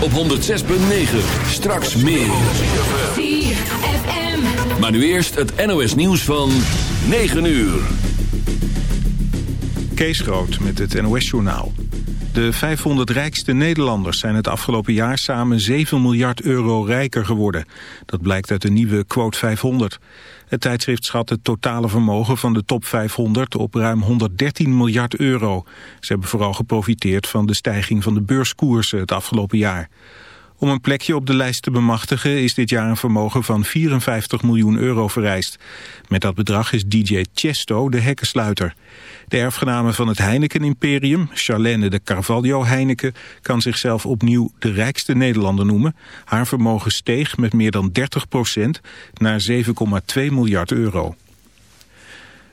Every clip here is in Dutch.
op 106.9. Straks meer. Maar nu eerst het NOS nieuws van 9 uur. Kees Groot met het NOS journaal. De 500 rijkste Nederlanders zijn het afgelopen jaar samen 7 miljard euro rijker geworden. Dat blijkt uit de nieuwe quote 500. Het tijdschrift schat het totale vermogen van de top 500 op ruim 113 miljard euro. Ze hebben vooral geprofiteerd van de stijging van de beurskoersen het afgelopen jaar. Om een plekje op de lijst te bemachtigen is dit jaar een vermogen van 54 miljoen euro vereist. Met dat bedrag is DJ Chesto de hekkensluiter. De erfgename van het Heineken-imperium, Charlene de Carvalho Heineken, kan zichzelf opnieuw de rijkste Nederlander noemen. Haar vermogen steeg met meer dan 30 procent naar 7,2 miljard euro.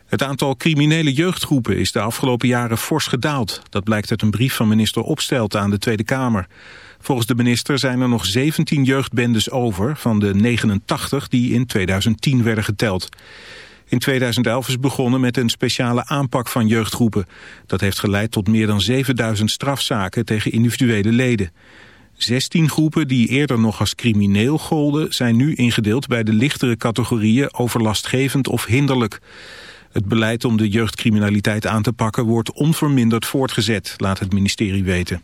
Het aantal criminele jeugdgroepen is de afgelopen jaren fors gedaald. Dat blijkt uit een brief van minister Opstelt aan de Tweede Kamer. Volgens de minister zijn er nog 17 jeugdbendes over van de 89 die in 2010 werden geteld. In 2011 is begonnen met een speciale aanpak van jeugdgroepen. Dat heeft geleid tot meer dan 7000 strafzaken tegen individuele leden. 16 groepen die eerder nog als crimineel golden... zijn nu ingedeeld bij de lichtere categorieën overlastgevend of hinderlijk. Het beleid om de jeugdcriminaliteit aan te pakken wordt onverminderd voortgezet, laat het ministerie weten.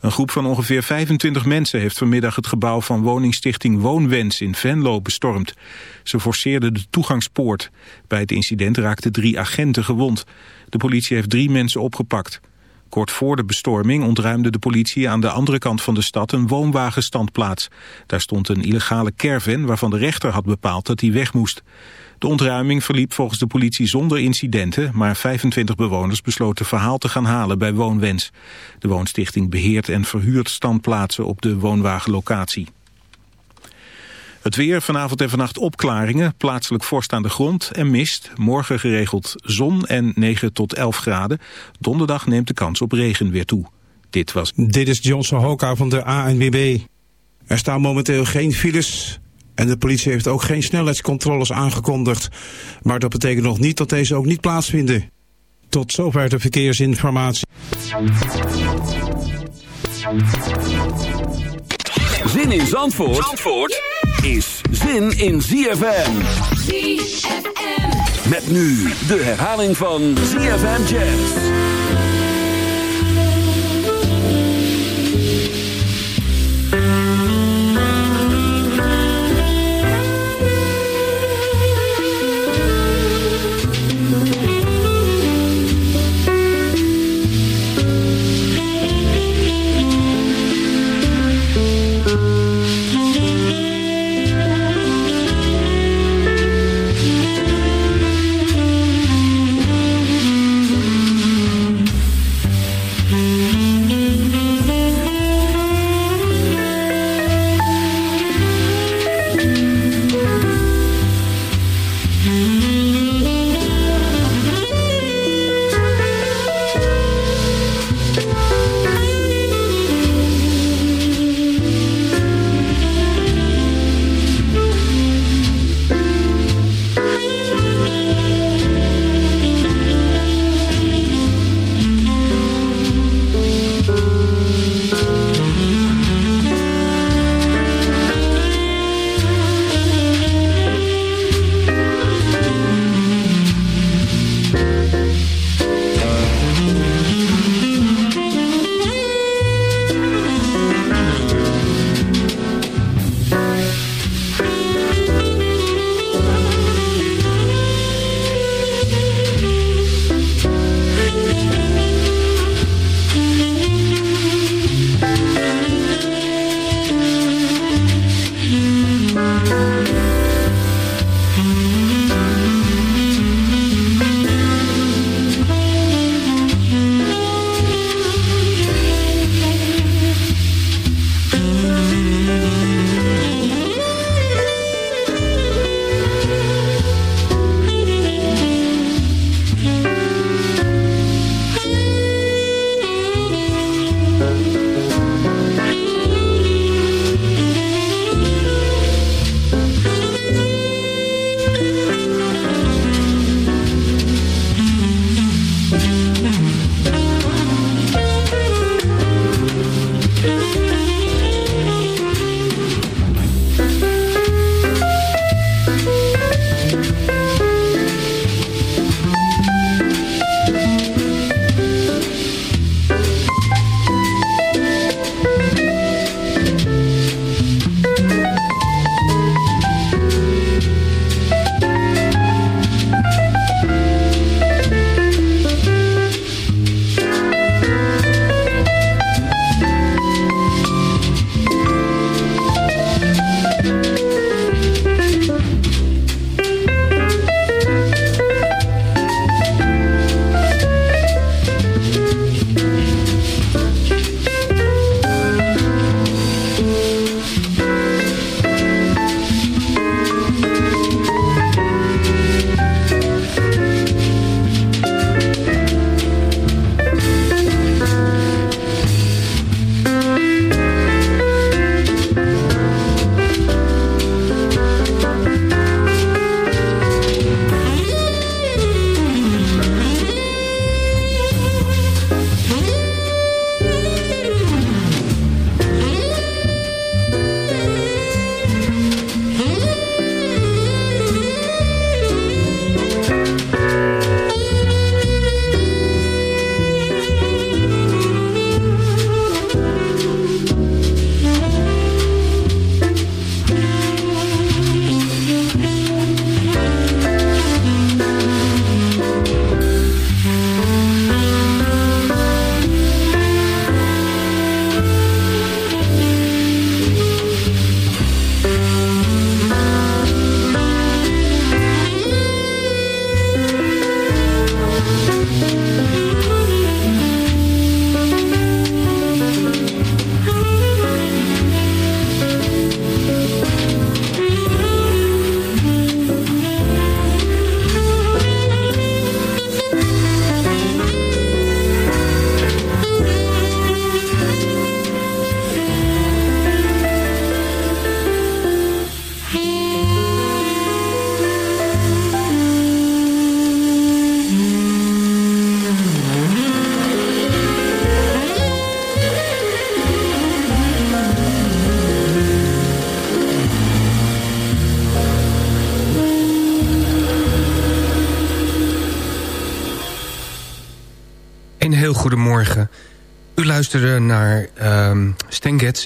Een groep van ongeveer 25 mensen heeft vanmiddag het gebouw van woningstichting Woonwens in Venlo bestormd. Ze forceerden de toegangspoort. Bij het incident raakten drie agenten gewond. De politie heeft drie mensen opgepakt. Kort voor de bestorming ontruimde de politie aan de andere kant van de stad een woonwagenstandplaats. Daar stond een illegale caravan waarvan de rechter had bepaald dat hij weg moest. De ontruiming verliep volgens de politie zonder incidenten, maar 25 bewoners besloten verhaal te gaan halen bij Woonwens. De woonstichting beheert en verhuurt standplaatsen op de woonwagenlocatie. Het weer, vanavond en vannacht opklaringen, plaatselijk vorst aan de grond en mist. Morgen geregeld zon en 9 tot 11 graden. Donderdag neemt de kans op regen weer toe. Dit was... Dit is Johnson Hoka van de ANWB. Er staan momenteel geen files... En de politie heeft ook geen snelheidscontroles aangekondigd. Maar dat betekent nog niet dat deze ook niet plaatsvinden. Tot zover de verkeersinformatie. Zin in Zandvoort, Zandvoort is zin in ZFM. ZFM. Met nu de herhaling van ZFM Jazz.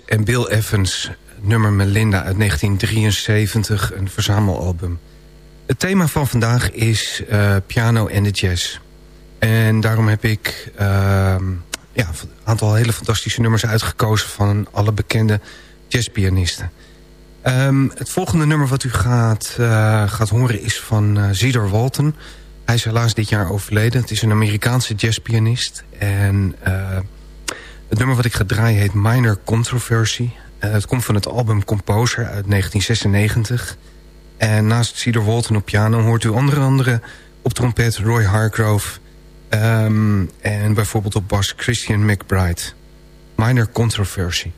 En Bill Evans... nummer Melinda uit 1973, een verzamelalbum. Het thema van vandaag is uh, piano en de jazz. En daarom heb ik uh, ja, een aantal hele fantastische nummers uitgekozen... van alle bekende jazzpianisten. Um, het volgende nummer wat u gaat, uh, gaat horen is van uh, Walton... Hij is helaas dit jaar overleden. Het is een Amerikaanse jazzpianist. En het nummer wat ik ga draaien heet Minor Controversy. Uh, het komt van het album Composer uit 1996. En naast Cedar Walton op piano hoort u onder andere op trompet Roy Hargrove... Um, en bijvoorbeeld op bas Christian McBride. Minor Controversy.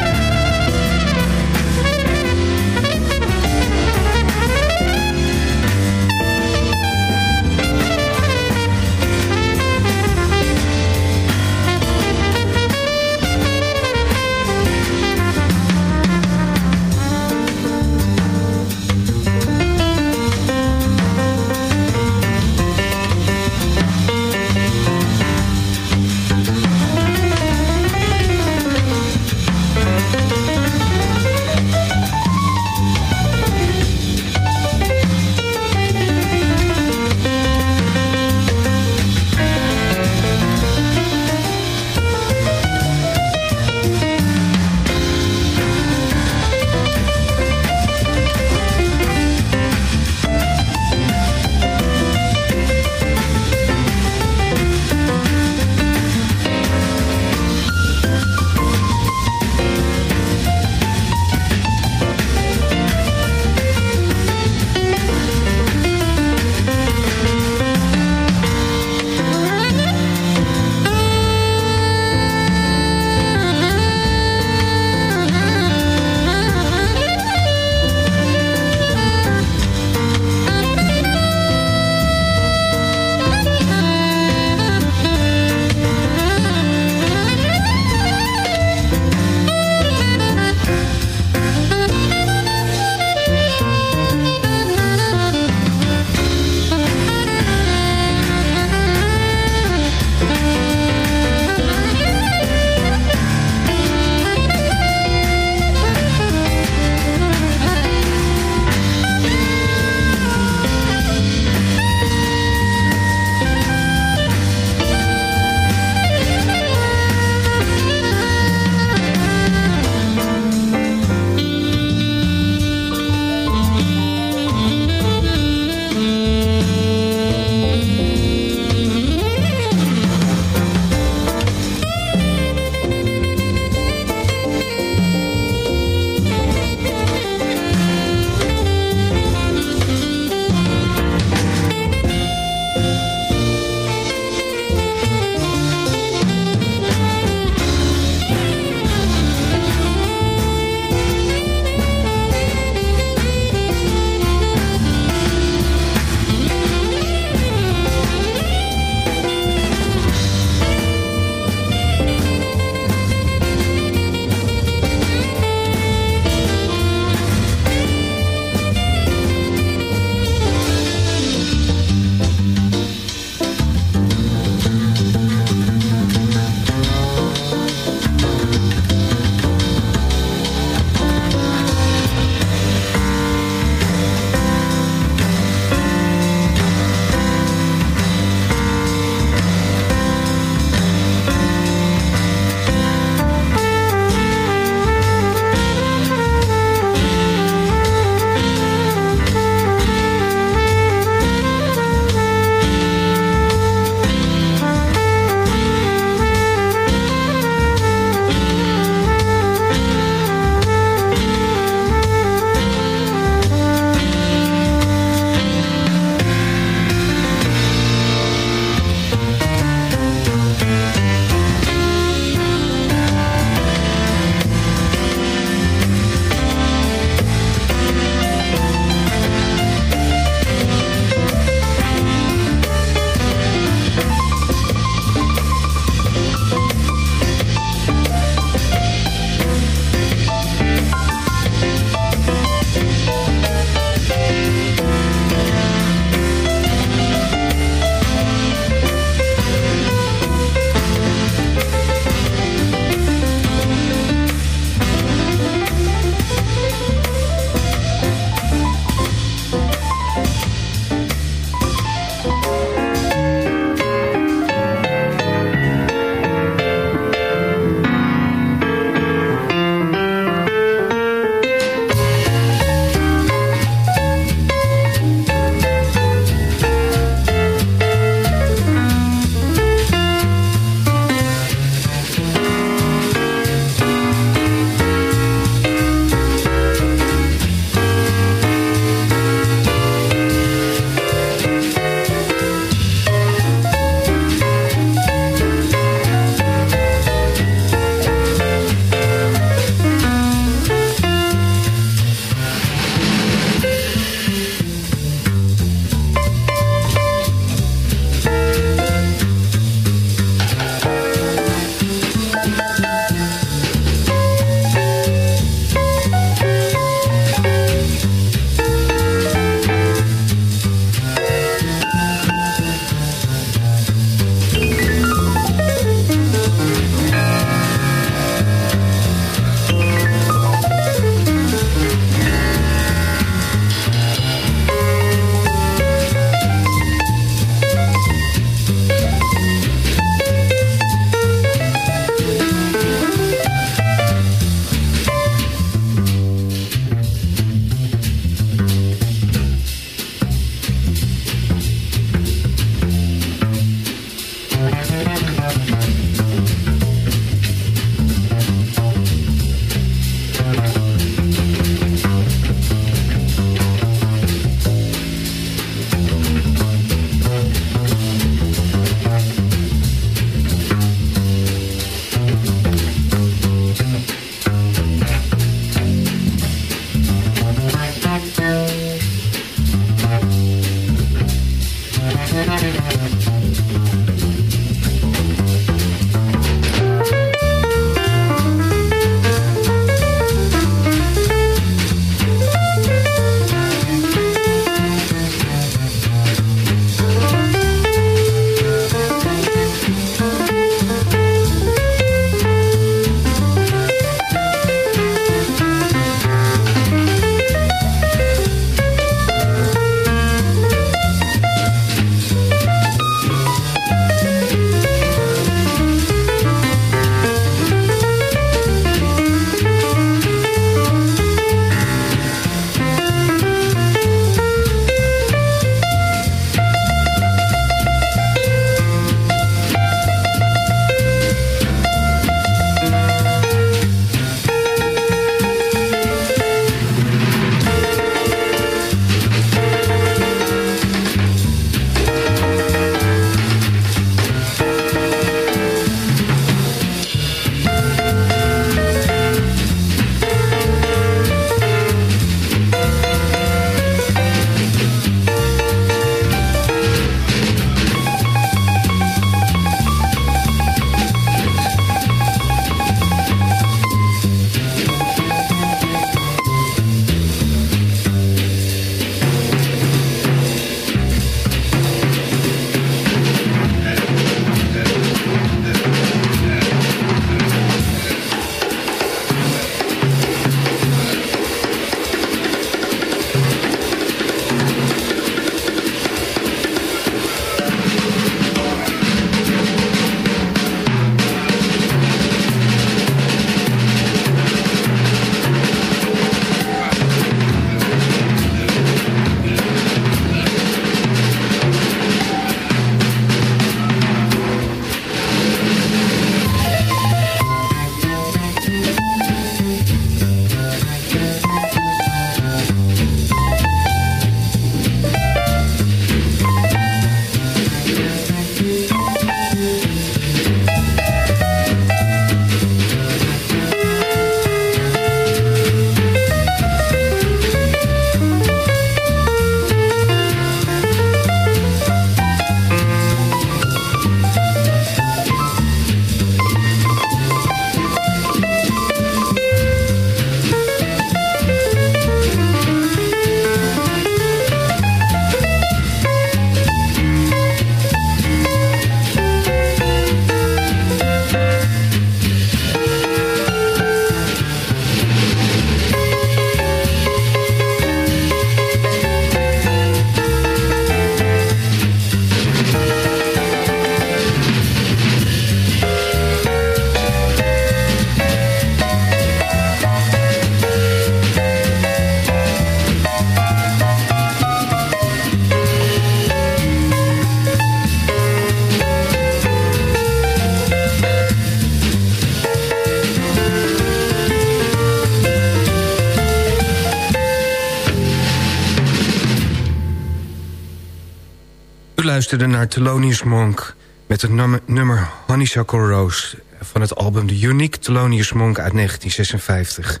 Luisterde naar Thelonious Monk... met het nummer Honeysuckle Rose... van het album The Unique Thelonious Monk uit 1956.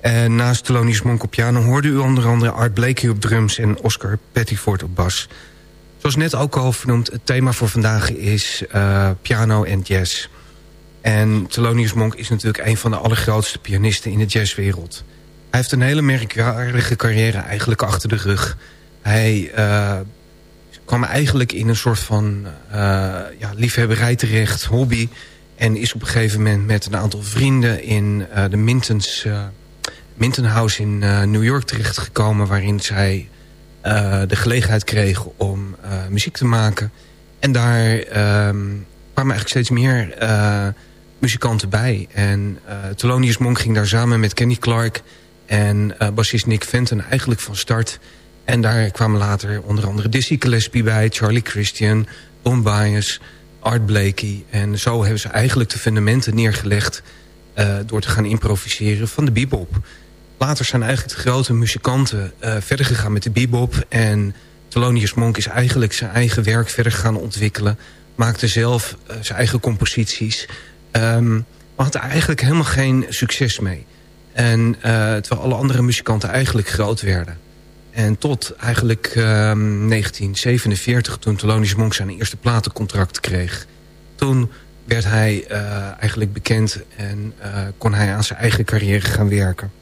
En naast Thelonious Monk op piano hoorde u onder andere Art Blakey op drums... en Oscar Pettiford op bas. Zoals net ook al vernoemd, het thema voor vandaag is uh, piano en jazz. En Thelonious Monk is natuurlijk een van de allergrootste pianisten in de jazzwereld. Hij heeft een hele merkwaardige carrière eigenlijk achter de rug. Hij... Uh, kwam eigenlijk in een soort van uh, ja, liefhebberij terecht, hobby. En is op een gegeven moment met een aantal vrienden in uh, de Mintons, uh, Minton House in New York terechtgekomen. Waarin zij de gelegenheid kregen om muziek te maken. En daar um, kwamen eigenlijk steeds meer muzikanten bij. En Thelonious Monk ging daar samen met Kenny Clark en bassist Nick Fenton eigenlijk van start... En daar kwamen later onder andere Dizzy Gillespie bij... Charlie Christian, Bias, Art Blakey. En zo hebben ze eigenlijk de fundamenten neergelegd... Uh, door te gaan improviseren van de bebop. Later zijn eigenlijk de grote muzikanten uh, verder gegaan met de bebop. En Thelonious Monk is eigenlijk zijn eigen werk verder gaan ontwikkelen. Maakte zelf uh, zijn eigen composities. Um, maar had er eigenlijk helemaal geen succes mee. En terwijl alle andere muzikanten eigenlijk groot werden. En tot eigenlijk 1947, ehm, toen Thelonious Monk zijn eerste platencontract kreeg. Toen werd hij eigenlijk bekend en kon hij aan zijn eigen carrière gaan werken.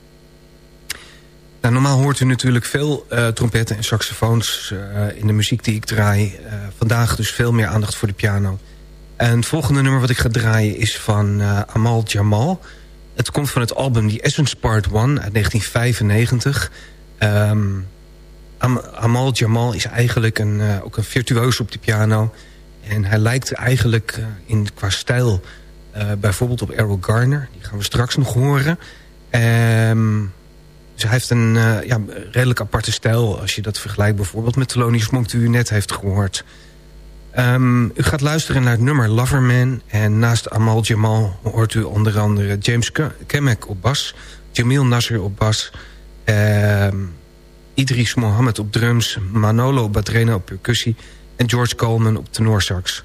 Nou, normaal hoort u natuurlijk veel uh, trompetten en saxofoons in de muziek die ik draai. Vandaag dus veel meer aandacht voor de piano. En het volgende nummer wat ik ga draaien is van Amal Jamal. Het komt van het album The Essence Part 1 uit 1995. Um, Am Amal Jamal is eigenlijk een, ook een virtuoos op de piano. En hij lijkt eigenlijk in, qua stijl bijvoorbeeld op Errol Garner. Die gaan we straks nog horen. Um, hij heeft een ja, redelijk aparte stijl... als je dat vergelijkt bijvoorbeeld met Thelonious Monk... die u net heeft gehoord. Um, u gaat luisteren naar het nummer Loverman... en naast Amal Jamal hoort u onder andere James Kemek op bas... Jamil Nasser op bas... Um, Idris Mohammed op drums... Manolo Badrena op percussie... en George Coleman op tenorsax.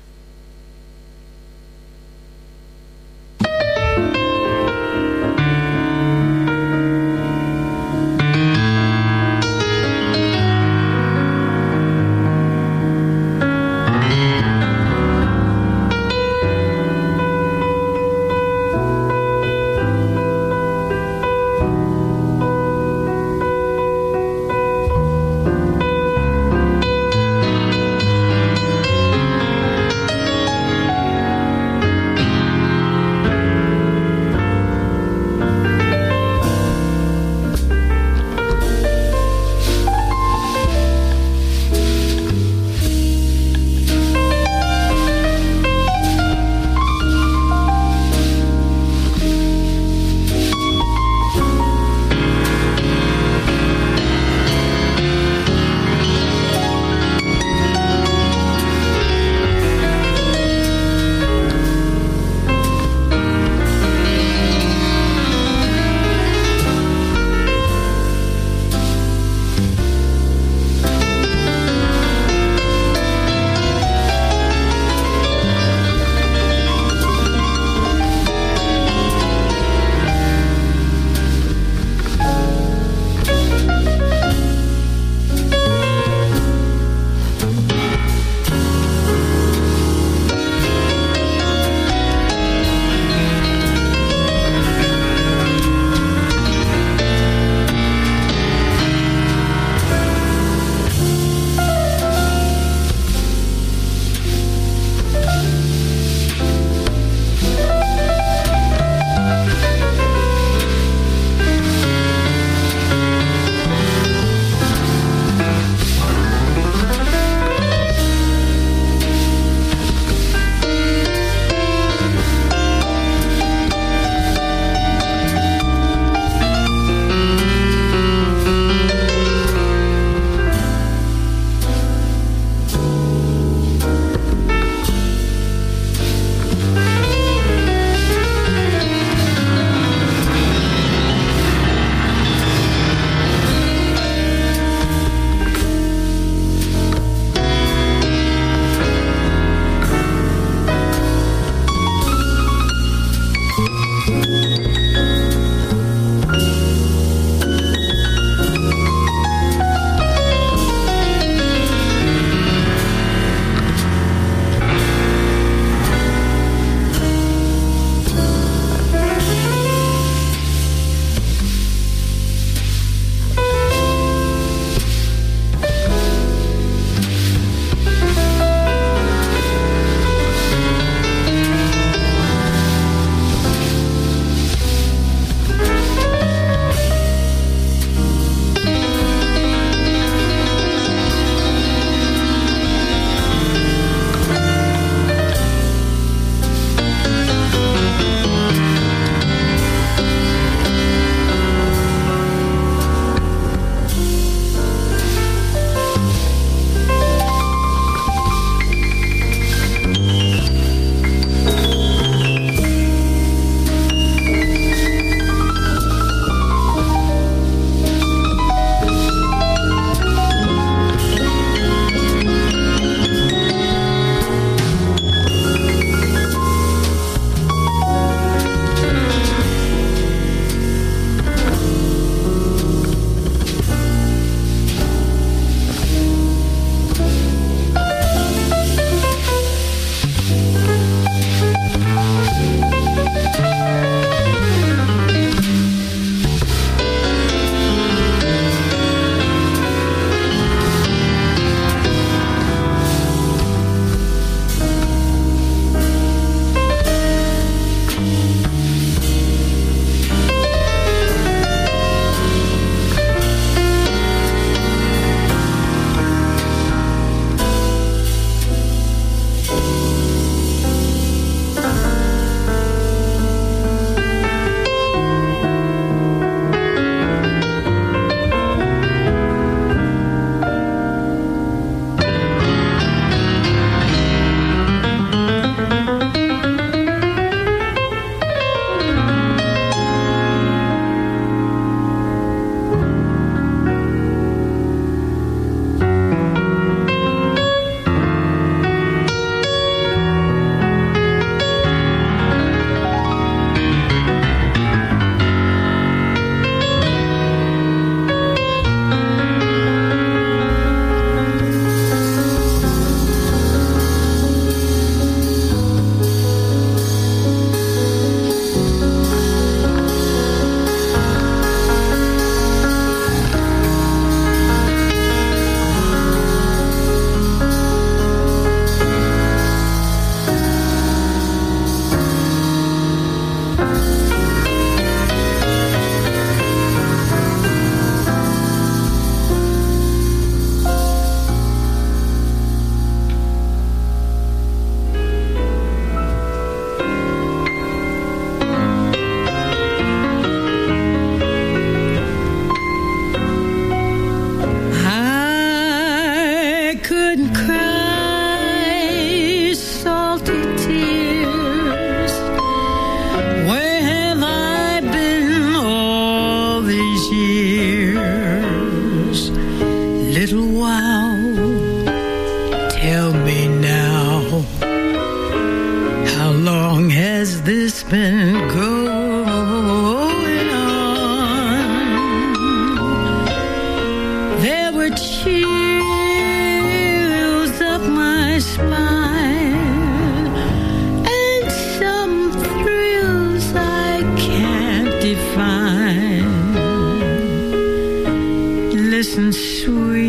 innocent sweet.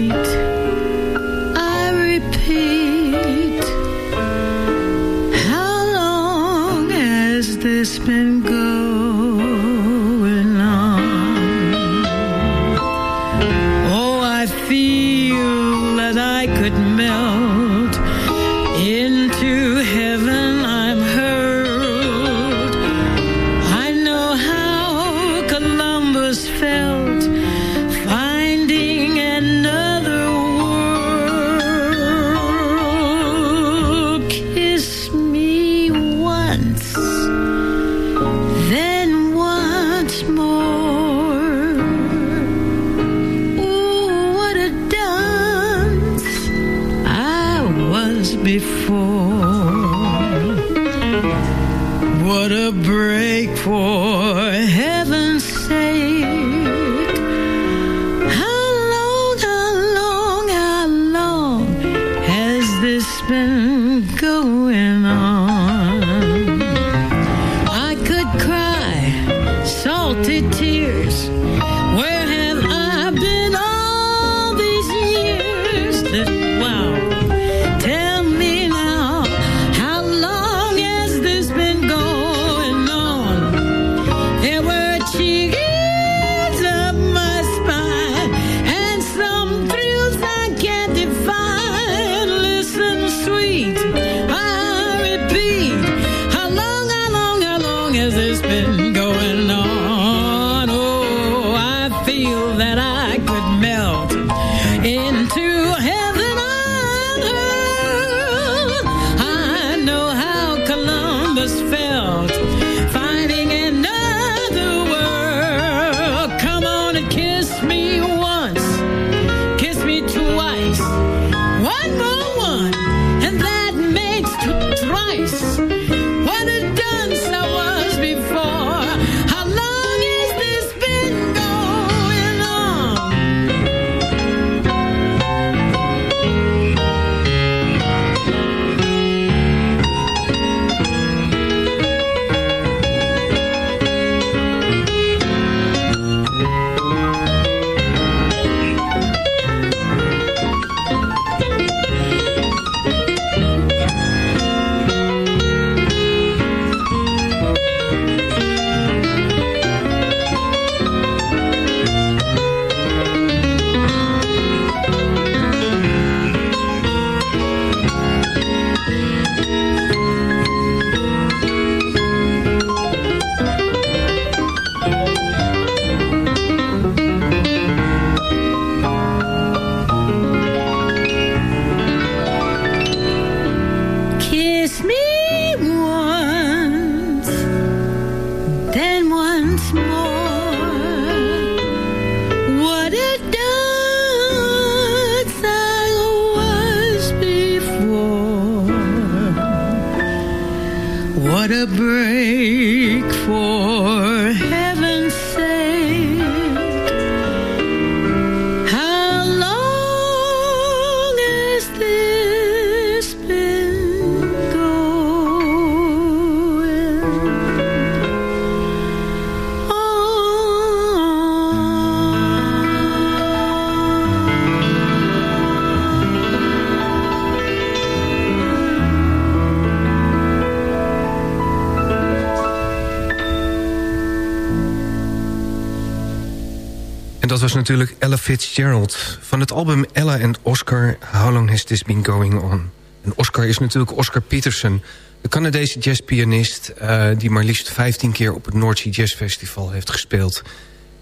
En dat was natuurlijk Ella Fitzgerald. Van het album Ella and Oscar, How Long Has This Been Going On? En Oscar is natuurlijk Oscar Peterson. De Canadese jazzpianist uh, die maar liefst 15 keer op het Sea Jazz Festival heeft gespeeld.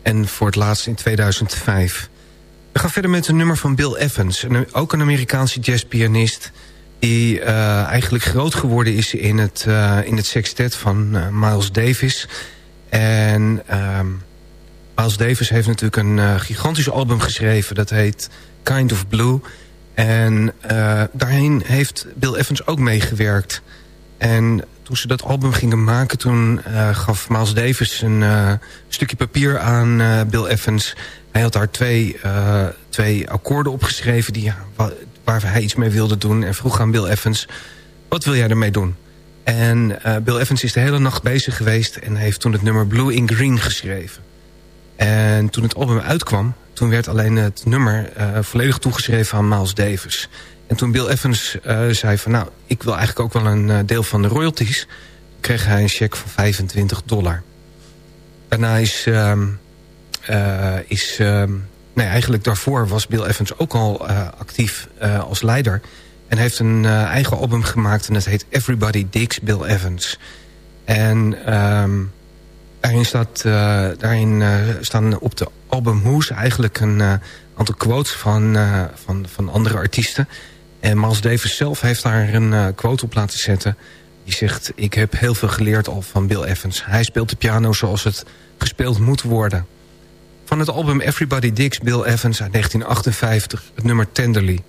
En voor het laatst in 2005. We gaan verder met een nummer van Bill Evans. Een, ook een Amerikaanse jazzpianist die uh, eigenlijk groot geworden is in het, uh, in het sextet van Miles Davis. En Miles Davis heeft natuurlijk een gigantisch album geschreven. Dat heet Kind of Blue. En daarheen heeft Bill Evans ook meegewerkt. En toen ze dat album gingen maken... toen gaf Miles Davis een stukje papier aan Bill Evans... Hij had daar twee, uh, twee akkoorden opgeschreven die, waar hij iets mee wilde doen. En vroeg aan Bill Evans, wat wil jij ermee doen? En uh, Bill Evans is de hele nacht bezig geweest... en heeft toen het nummer Blue in Green geschreven. En toen het album uitkwam... toen werd alleen het nummer uh, volledig toegeschreven aan Miles Davis. En toen Bill Evans zei van... nou, ik wil eigenlijk ook wel een deel van de royalties... kreeg hij een cheque van 25 dollar. Daarna is... ehm, eh, is ehm, nee, eigenlijk daarvoor was Bill Evans ook al eh, actief eh, als leider. En heeft een eigen album gemaakt en dat heet Everybody Digs Bill Evans. En ehm, daarin, staat, daarin staan op de album Who's eigenlijk een aantal quotes van, van, van andere artiesten. En Miles Davis zelf heeft daar een quote op laten zetten. Die zegt, ik heb heel veel geleerd al van Bill Evans. Hij speelt de piano zoals het gespeeld moet worden. Van het album Everybody Digs Bill Evans uit 1958, het nummer Tenderly.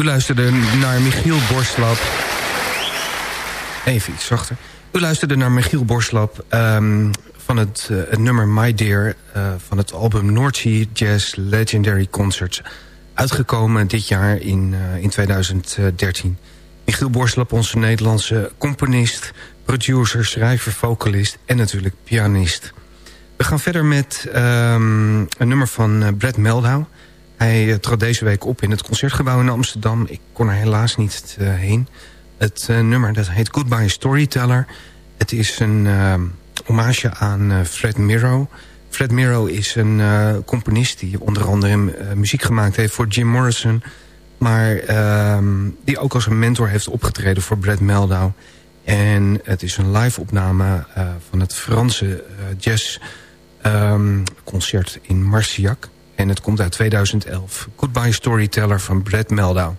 U luisterde naar Michiel Borslap. Even iets zachter. U luisterde naar Michiel Borslap um, van het, uh, het, nummer My Dear... Uh, van het album North Sea Jazz Legendary Concerts. Uitgekomen dit jaar in, uh, in 2013. Michiel Borslap, onze Nederlandse componist... producer, schrijver, vocalist en natuurlijk pianist. We gaan verder met um, een nummer van Brad Meldau... Hij eh, trad deze week op in het Concertgebouw in Amsterdam. Ik kon er helaas niet eh, heen. Het eh, nummer dat heet Goodbye Storyteller. Het is een hommage aan Fred Miro... Fred Miro is een componist die onder andere muziek gemaakt heeft voor Jim Morrison. Maar ehm, die ook als een mentor heeft opgetreden voor Brad Meldau. En het is een live opname van het Franse jazzconcert um, in Marciac. En het komt uit 2011. Goodbye Storyteller van Brad Meldau.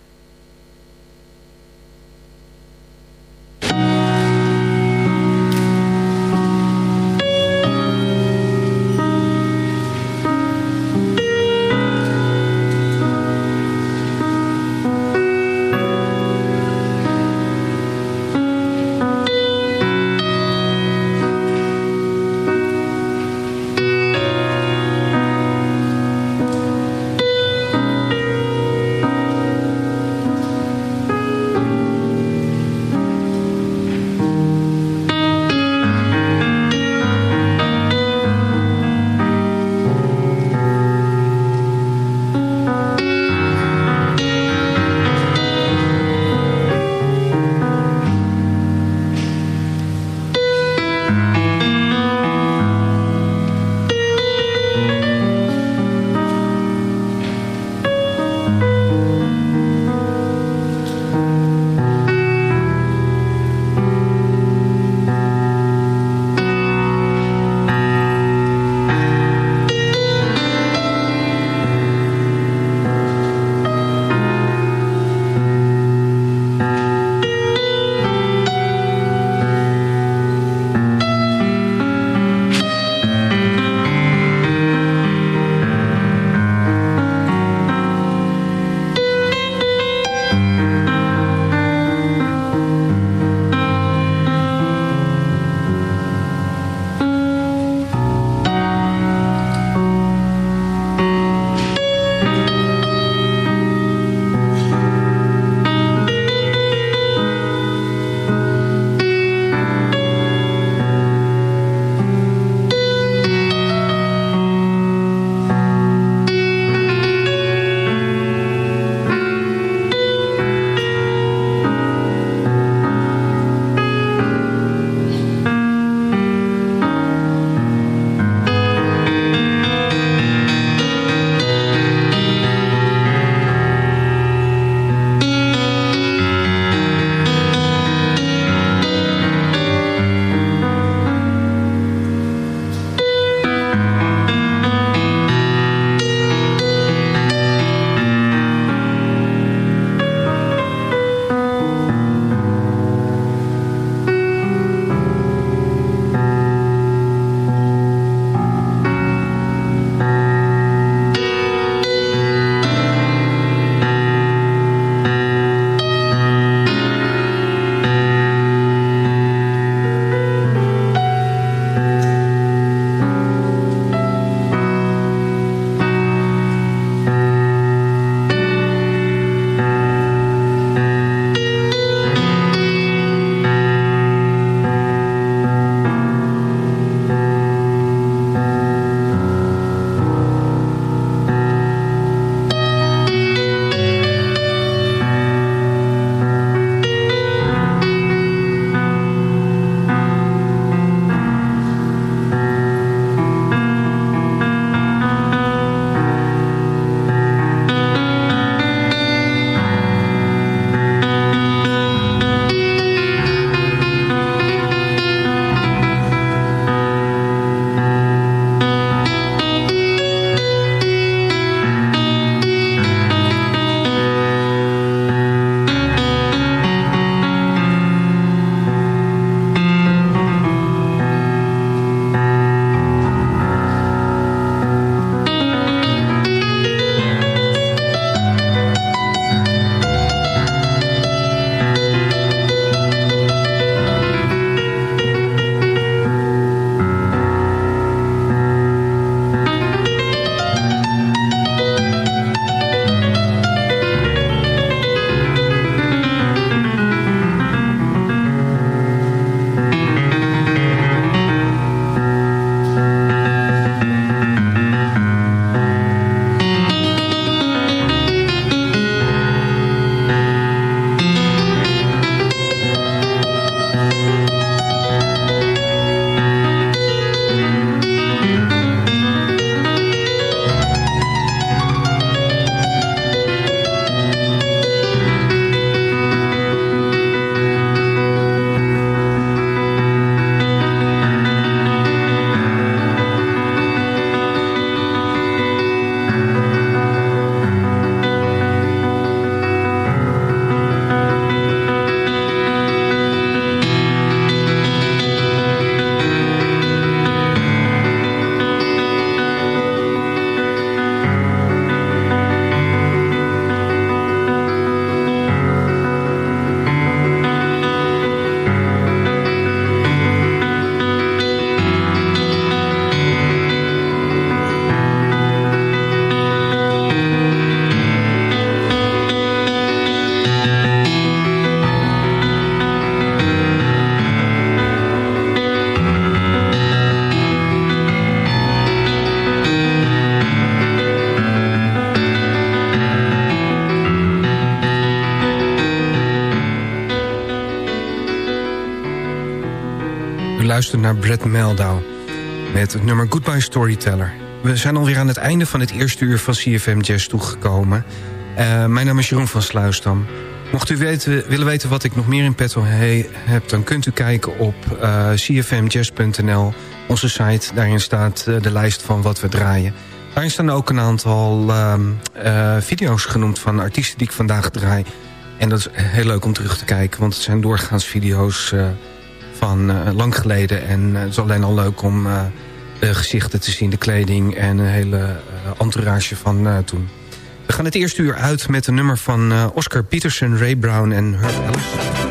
Naar Brett Meldau met het nummer Goodbye Storyteller. We zijn alweer aan het einde van het eerste uur van CFM Jazz toegekomen. Uh, mijn naam is Jeroen van Sluisdam. Mocht u weten, willen weten wat ik nog meer in petto heb... dan kunt u kijken op uh, cfmjazz.nl, onze site. Daarin staat uh, de lijst van wat we draaien. Daarin staan ook een aantal uh, video's genoemd van artiesten die ik vandaag draai. En dat is heel leuk om terug te kijken, want het zijn doorgaans video's van lang geleden. En het is alleen al leuk om de gezichten te zien, de kleding en een hele entourage van toen. We gaan het eerste uur uit met een nummer van Oscar Peterson, Ray Brown en Herb Ellis.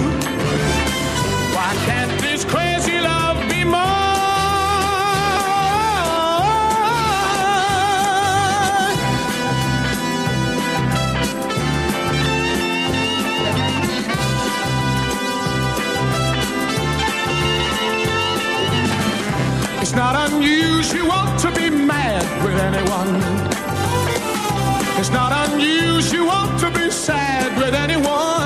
It's not unusual to be mad with anyone. It's not unusual to be sad with anyone.